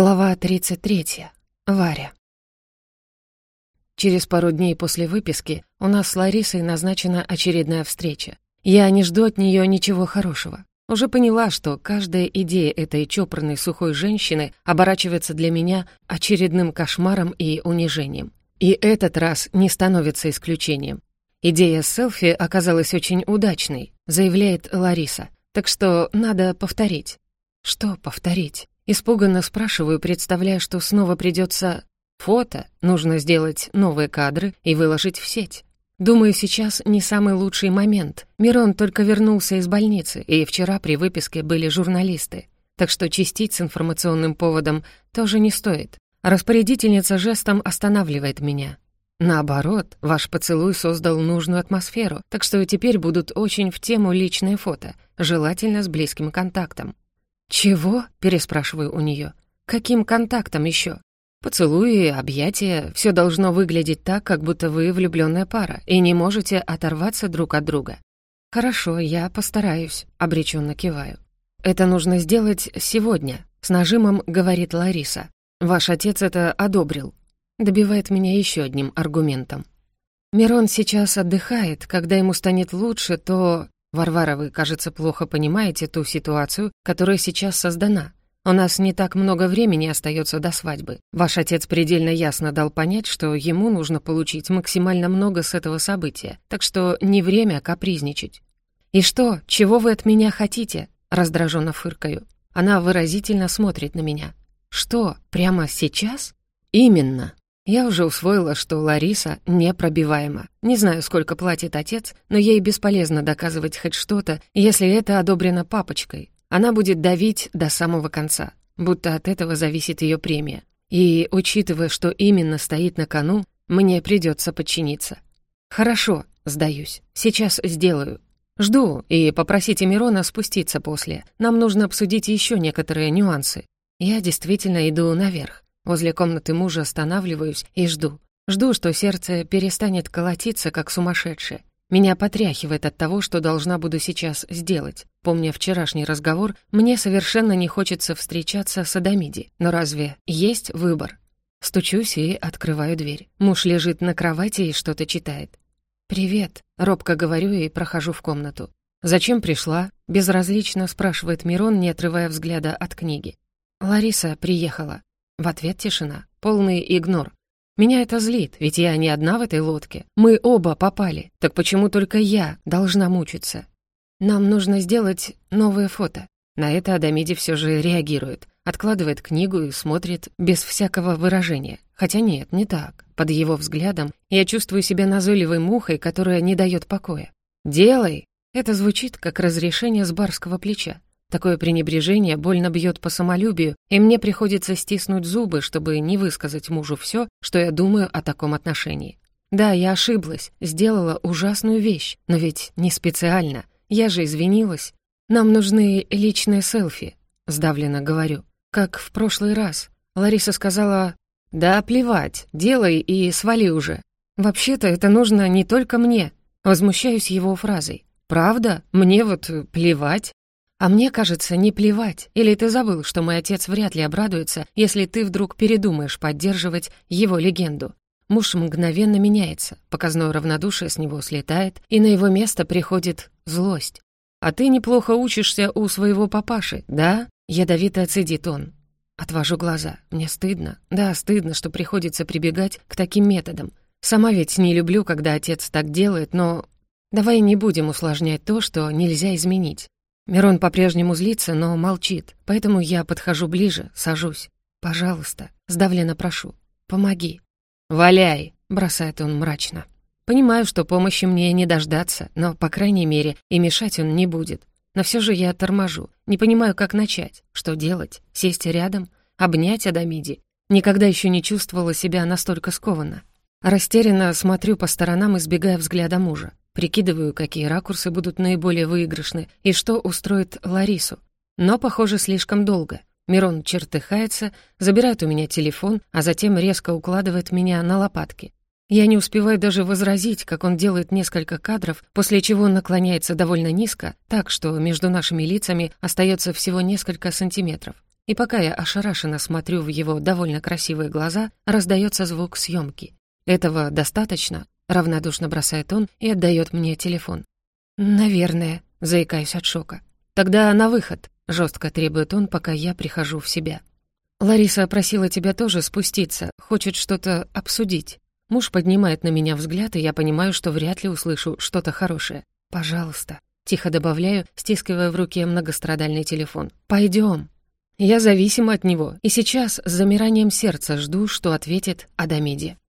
Глава 33. Варя. Через пару дней после выписки у нас с Ларисой назначена очередная встреча. Я не жду от нее ничего хорошего. Уже поняла, что каждая идея этой чопорной сухой женщины оборачивается для меня очередным кошмаром и унижением. И этот раз не становится исключением. Идея селфи оказалась очень удачной, заявляет Лариса. Так что надо повторить. Что повторить? Испуганно спрашиваю, представляя, что снова придется фото, нужно сделать новые кадры и выложить в сеть. Думаю, сейчас не самый лучший момент. Мирон только вернулся из больницы, и вчера при выписке были журналисты. Так что чистить с информационным поводом тоже не стоит. Распорядительница жестом останавливает меня. Наоборот, ваш поцелуй создал нужную атмосферу, так что теперь будут очень в тему личные фото, желательно с близким контактом. «Чего?» — переспрашиваю у нее. «Каким контактом еще? Поцелуи, объятия — все должно выглядеть так, как будто вы влюбленная пара, и не можете оторваться друг от друга». «Хорошо, я постараюсь», — обреченно киваю. «Это нужно сделать сегодня», — с нажимом говорит Лариса. «Ваш отец это одобрил», — добивает меня еще одним аргументом. Мирон сейчас отдыхает, когда ему станет лучше, то «Варвара, вы, кажется, плохо понимаете ту ситуацию, которая сейчас создана. У нас не так много времени остается до свадьбы. Ваш отец предельно ясно дал понять, что ему нужно получить максимально много с этого события, так что не время капризничать». «И что, чего вы от меня хотите?» — раздраженно фыркаю. Она выразительно смотрит на меня. «Что, прямо сейчас?» «Именно», я уже усвоила, что Лариса непробиваема. Не знаю, сколько платит отец, но ей бесполезно доказывать хоть что-то, если это одобрено папочкой. Она будет давить до самого конца, будто от этого зависит ее премия. И, учитывая, что именно стоит на кону, мне придется подчиниться. «Хорошо», — сдаюсь, — «сейчас сделаю». Жду, и попросите Мирона спуститься после. Нам нужно обсудить еще некоторые нюансы. Я действительно иду наверх. Возле комнаты мужа останавливаюсь и жду. Жду, что сердце перестанет колотиться, как сумасшедшее. Меня потряхивает от того, что должна буду сейчас сделать. Помня вчерашний разговор, мне совершенно не хочется встречаться с Адамиди. Но разве есть выбор? Стучусь и открываю дверь. Муж лежит на кровати и что-то читает. «Привет», — робко говорю и прохожу в комнату. «Зачем пришла?» — безразлично спрашивает Мирон, не отрывая взгляда от книги. «Лариса приехала». В ответ тишина, полный игнор. Меня это злит, ведь я не одна в этой лодке. Мы оба попали. Так почему только я должна мучиться? Нам нужно сделать новое фото. На это Адамиди все же реагирует. Откладывает книгу и смотрит без всякого выражения. Хотя нет, не так. Под его взглядом я чувствую себя назойливой мухой, которая не дает покоя. «Делай!» Это звучит как разрешение с барского плеча. Такое пренебрежение больно бьет по самолюбию, и мне приходится стиснуть зубы, чтобы не высказать мужу все, что я думаю о таком отношении. Да, я ошиблась, сделала ужасную вещь, но ведь не специально. Я же извинилась. Нам нужны личные селфи, сдавленно говорю. Как в прошлый раз. Лариса сказала, «Да, плевать, делай и свали уже». Вообще-то это нужно не только мне. Возмущаюсь его фразой. «Правда? Мне вот плевать?» А мне кажется, не плевать. Или ты забыл, что мой отец вряд ли обрадуется, если ты вдруг передумаешь поддерживать его легенду. Муж мгновенно меняется, показное равнодушие с него слетает, и на его место приходит злость. «А ты неплохо учишься у своего папаши, да?» Ядовито цедит он. Отвожу глаза. Мне стыдно. Да, стыдно, что приходится прибегать к таким методам. Сама ведь не люблю, когда отец так делает, но... Давай не будем усложнять то, что нельзя изменить. Мирон по-прежнему злится, но молчит, поэтому я подхожу ближе, сажусь. «Пожалуйста», — сдавленно прошу, — «помоги». «Валяй», — бросает он мрачно. Понимаю, что помощи мне не дождаться, но, по крайней мере, и мешать он не будет. Но все же я торможу, не понимаю, как начать, что делать, сесть рядом, обнять Адамиди. Никогда еще не чувствовала себя настолько скованно. Растерянно смотрю по сторонам, избегая взгляда мужа. Прикидываю, какие ракурсы будут наиболее выигрышны и что устроит Ларису. Но, похоже, слишком долго. Мирон чертыхается, забирает у меня телефон, а затем резко укладывает меня на лопатки. Я не успеваю даже возразить, как он делает несколько кадров, после чего наклоняется довольно низко, так что между нашими лицами остается всего несколько сантиметров. и пока я ошарашенно смотрю в его довольно красивые глаза, раздается звук съемки. «Этого достаточно?» — равнодушно бросает он и отдает мне телефон. «Наверное», — заикаюсь от шока. «Тогда на выход», — жестко требует он, пока я прихожу в себя. «Лариса просила тебя тоже спуститься, хочет что-то обсудить». Муж поднимает на меня взгляд, и я понимаю, что вряд ли услышу что-то хорошее. «Пожалуйста», — тихо добавляю, стискивая в руке многострадальный телефон. «Пойдем». Я зависима от него, и сейчас с замиранием сердца жду, что ответит Адамиди.